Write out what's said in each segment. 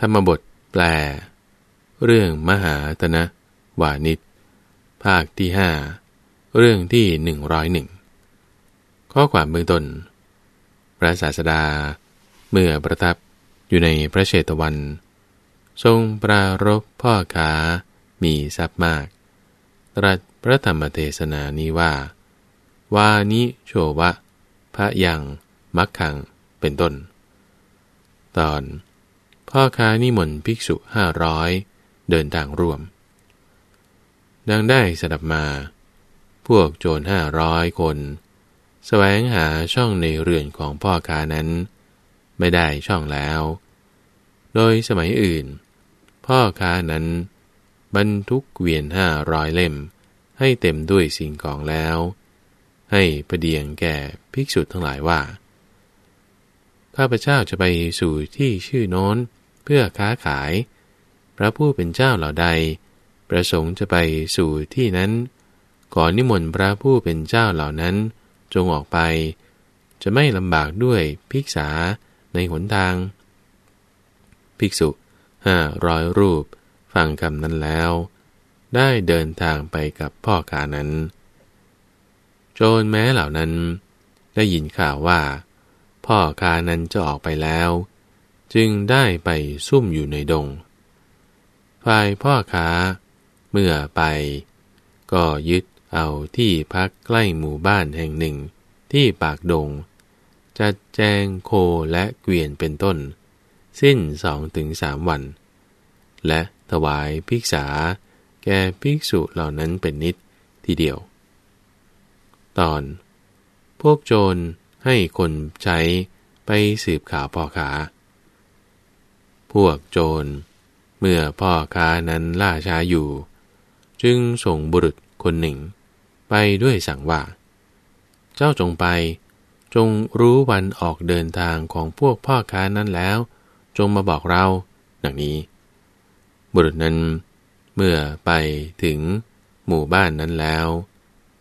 ธรรมบทแปล เรื่องมหาตนะวานิชภาคที่ห้าเรื่องที่หนึ่งร้อยหนึ่งข้อความเบื้องต้น พระศาสดา เมื่อประทับอยู่ในพระเชตวัน ทรงปรารบพ่อค้ามีทรัพย์มาก ตรัสพระธรรมเทศนานี้ว่า วานิโชวะ พระยังมักขังเป็นต้น ตอน พ่อค้านิมนต์ภิกษุห้าร้อยเดินทางร่วม ดังได้สดับมา พวกโจรห้าร้อยคนสแสวงหาช่องในเรือนของพ่อค้านั้น ไม่ได้ช่องแล้ว โดยสมัยอื่น พ่อค้านั้น บรรทุกเกวียนห้าร้อยเล่ม ให้เต็มด้วยสิ่งของแล้ว ให้ประเดียงแก่ภิกษุทั้งหลายว่า ข้าพเจ้าจะไปสู่ที่ชื่อโน้น เพื่อค้าขาย พระผู้เป็นเจ้าเหล่าใด ประสงค์จะไปสู่ที่นั้นขอนนิมนต์พระผู้เป็นเจ้าเหล่านั้นจงออกไป จะไม่ลำบากด้วยภิกษาในหนทาง ภิกษุห้าร้อยรูป ฟังคำนั้นแล้ว ได้เดินทางไปกับพ่อขานั้น โจรแม้เหล่านั้น ได้ยินข่าวว่า พ่อคานั้นจะออกไปแล้ว จึงได้ไปซุ่มอยู่ในดง ฝ่ายพ่อค้า เมื่อไป ก็ยึดเอาที่พักใกล้หมู่บ้านแห่งหนึ่งที่ปากดง จัดแจงโคและเกวียนเป็นต้น สิ้นสองถึงสามวัน และถวายภิกษา แก่ภิกษุเหล่านั้นเป็นนิดทีเดียว ตอน พวกโจร ให้คนใช้ไปสืบข่าวพ่อค้า พวกโจร เมื่อพ่อค้านั้นล่าช้าอยู่ จึงส่งบุรุษคนหนึ่ง ไปด้วยสั่งว่า เจ้าจงไป จงรู้วันออกเดินทางของพวกพ่อค้านั้นแล้ว จงมาบอกเราดังนี้ บุรุษนั้นเมื่อไปถึงหมู่บ้านนั้นแล้ว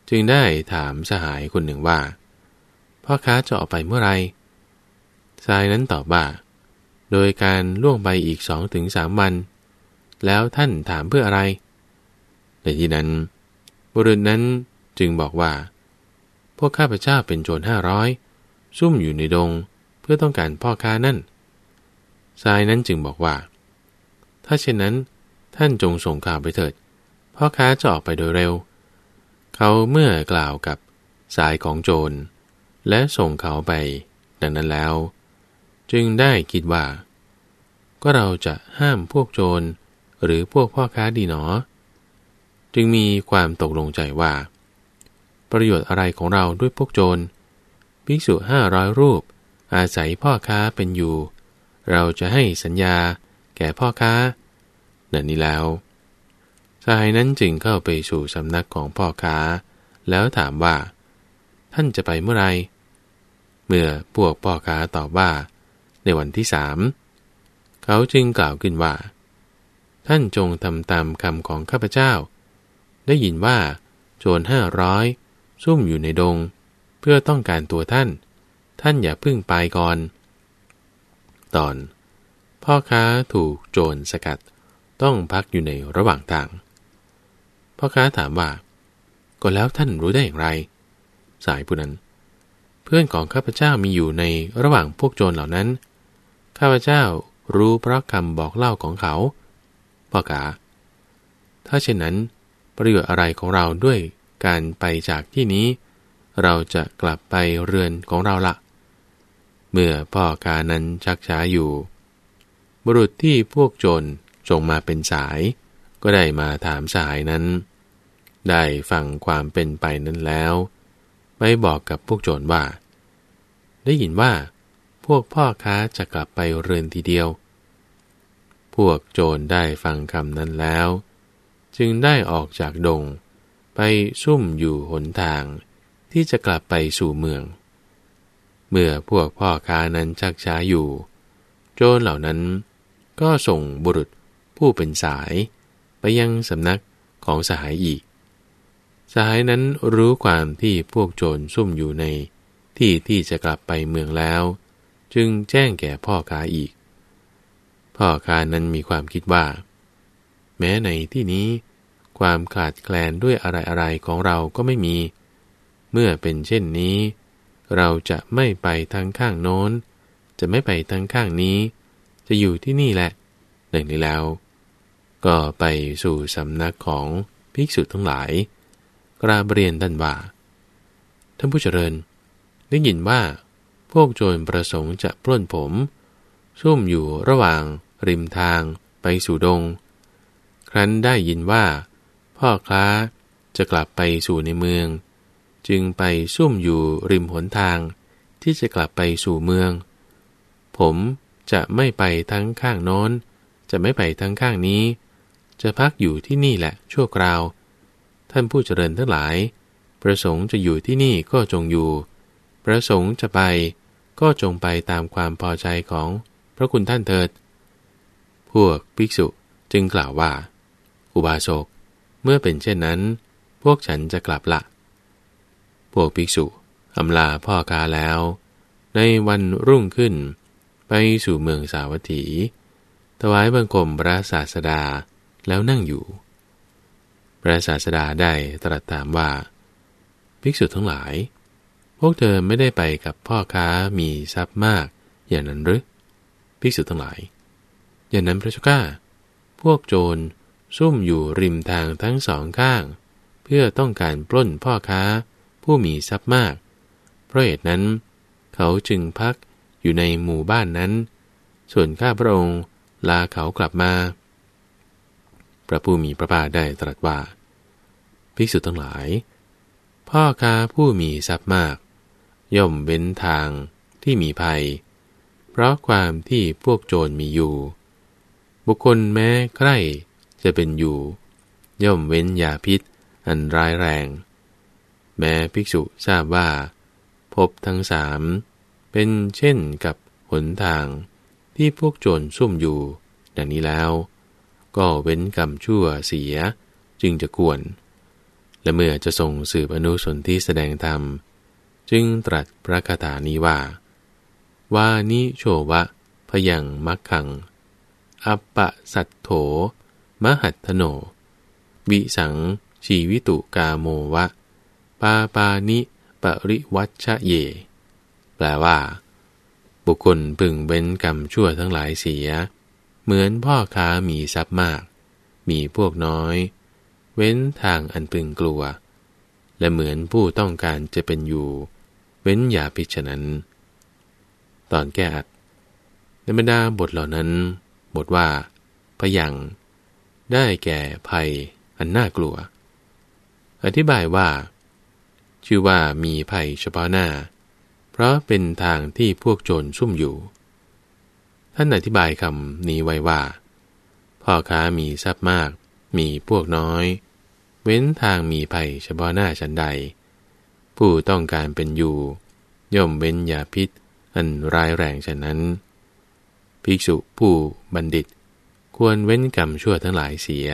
จึงได้ถามสหายคนหนึ่งว่า พ่อค้าจะออกไปเมื่อไรชายนั้นตอบว่าโดยการล่วงไปอีกสองถึงสามวัน แล้วท่านถามเพื่ออะไร ในที่นั้น บุรุษนั้นจึงบอกว่า พวกข้าพเจ้าเป็นโจรห้าร้อยซุ่มอยู่ในดงเพื่อต้องการพ่อค้านั่นชายนั้นจึงบอกว่า ถ้าเช่นนั้นท่านจงส่งข่าวไปเถิด พ่อค้าจะออกไปโดยเร็ว เขาเมื่อกล่าวกับสายของโจร และส่งเขาไป ดังนั้นแล้ว จึงได้คิดว่า ก็เราจะห้ามพวกโจรหรือพวกพ่อค้าดีหนอ จึงมีความตกลงใจว่า ประโยชน์อะไรของเราด้วยพวกโจรภิกษุห้าร้อยรูป อาศัยพ่อค้าเป็นอยู่ เราจะให้สัญญาแก่พ่อค้าดังนี้แล้วชายนั้นจึงเข้าไปสู่สำนักของพ่อค้า แล้วถามว่า ท่านจะไปเมื่อไร เมื่อพวกพ่อค้าตอบว่า ในวันที่สามเขาจึงกล่าวขึ้นว่า ท่านจงทำตามคำของข้าพเจ้า ได้ยินว่า โจรห้าร้อยซุ่มอยู่ในดง เพื่อต้องการตัวท่าน ท่านอย่าพึ่งไปก่อน ตอน พ่อค้าถูกโจรสกัดต้องพักอยู่ในระหว่างทาง พ่อค้าถามว่า ก็แล้วท่านรู้ได้อย่างไร สายผู้นั้น เพื่อนของข้าพเจ้ามีอยู่ในระหว่างพวกโจรเหล่านั้น ข้าพเจ้ารู้เพราะคำบอกเล่าของเขาพ่อกาถ้าเช่นนั้น ประโยชน์อะไรของเราด้วยการไปจากที่นี้ เราจะกลับไปเรือนของเราละ เมื่อพ่อกานั้นชักช้าอยู่ บุรุษที่พวกโจรจงมาเป็นสาย ก็ได้มาถามสายนั้น ได้ฟังความเป็นไปนั้นแล้ว ไปบอกกับพวกโจรว่า ได้ยินว่า พวกพ่อค้าจะกลับไปเรือนทีเดียว พวกโจรได้ฟังคำนั้นแล้ว จึงได้ออกจากดง ไปซุ่มอยู่หนทาง ที่จะกลับไปสู่เมือง เมื่อพวกพ่อค้านั้นชักช้าอยู่ โจรเหล่านั้นก็ส่งบุรุษผู้เป็นสาย ไปยังสำนักของสหายอีก สหายนั้นรู้ความที่พวกโจรซุ่มอยู่ในที่ที่จะกลับไปเมืองแล้ว จึงแจ้งแก่พ่อค้าอีก พ่อค้านั้นมีความคิดว่า แม้ในที่นี้ ความขาดแคลนด้วยอะไรๆของเราก็ไม่มี เมื่อเป็นเช่นนี้ เราจะไม่ไปทางข้างโน้น จะไม่ไปทางข้างนี้ จะอยู่ที่นี่แหละหนึ่งนี้แล้ว ก็ไปสู่สำนักของภิกษุทั้งหลาย กราบเรียนท่านว่าท่านผู้เจริญ ได้ยินว่า พวกโจรประสงค์จะปล้นผม ซุ่มอยู่ระหว่าง ริมทาง ไปสู่ดง ครั้นได้ยินว่า พ่อค้าจะกลับไปสู่ในเมือง จึงไปซุ่มอยู่ริมหนทาง ที่จะกลับไปสู่เมือง ผมจะไม่ไปทั้งข้างโน้น จะไม่ไปทั้งข้างนี้ จะพักอยู่ที่นี่แหละชั่วคราว ท่านผู้เจริญทั้งหลาย ประสงค์จะอยู่ที่นี่ก็จงอยู่ ประสงค์จะไปก็จงไปตามความพอใจของพระคุณท่านเถิด พวกภิกษุจึงกล่าวว่า อุบาสก เมื่อเป็นเช่นนั้น พวกฉันจะกลับละ พวกภิกษุอำลาพ่อกาแล้ว ในวันรุ่งขึ้น ไปสู่เมืองสาวัตถี ถวายบังคมพระศาสดาแล้วนั่งอยู่ ระศาสดาได้ตรัสถามว่า ภิกษุทั้งหลาย พวกเธอไม่ได้ไปกับพ่อค้ามีทรัพย์มากอย่างนั้นหรือภิกษุทั้งหลาย อย่างนั้นพระเจ้าข้าพวกโจรซุ่มอยู่ริมทางทั้งสองข้าง เพื่อต้องการปล้นพ่อค้าผู้มีทรัพย์มาก เพราะเหตุนั้น เขาจึงพักอยู่ในหมู่บ้านนั้น ส่วนข้าพระองค์ลาเขากลับมา พระผู้มีพระภาคได้ตรัสว่า ภิกษุทั้งหลาย พ่อค้าผู้มีทรัพย์มาก ย่อมเว้นทางที่มีภัย เพราะความที่พวกโจรมีอยู่ บุคคลแม้ใกล้จะเป็นอยู่ ย่อมเว้นยาพิษอันร้ายแรง แม้ภิกษุทราบว่า พบทั้งสามเป็นเช่นกับหนทางที่พวกโจรซุ่มอยู่ ดังนี้แล้ว ก็เว้นกรรมชั่วเสียจึงจะควร และเมื่อจะส่งสืบอนุสนที่แสดงธรรม จึงตรัสพระคาถานี้ว่า วานิโชวะ พยังมักขัง อัปปะสัตโถ มหัตโน วิสัง ชีวิตุกาโมวะ ปาปานิปริวัชเย แปลว่า บุคคลพึงเบ้นกรรมชั่วทั้งหลายเสีย เหมือนพ่อค้ามีทรัพย์มาก มีพวกน้อย เว้นทางอันพึงกลัว และเหมือนผู้ต้องการจะเป็นอยู่ เว้นอย่าพิจนั้น ตอนแก้อัดในบรรดาบทเหล่านั้น บทว่าพยัง ได้แก่ภัยอันน่ากลัว อธิบายว่า ชื่อว่ามีภัยเฉพาะหน้า เพราะเป็นทางที่พวกโจรซุ่มอยู่ ท่านอธิบายคำนี้ไว้ว่า พ่อค้ามีทรัพย์มาก มีพวกน้อย เว้นทางมีภัยเฉพาะหน้าฉันใด ผู้ต้องการเป็นอยู่ ย่อมเว้นยาพิษ อันร้ายแรงฉะนั้น ภิกษุผู้บัณฑิต ควรเว้นกรรมชั่วทั้งหลายเสีย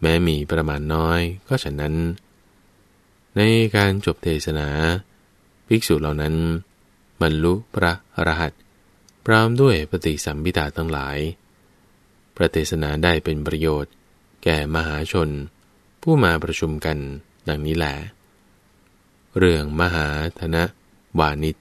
แม้มีประมาณน้อยก็ฉะนั้น ในการจบเทศนา ภิกษุเหล่านั้น บรรลุพระอรหันต์ พร้อมด้วยปฏิสัมพิทาทั้งหลาย พระเทศนาได้เป็นประโยชน์ แก่มหาชน ผู้มาประชุมกันดังนี้แหละเรื่องมหาธนะวานิช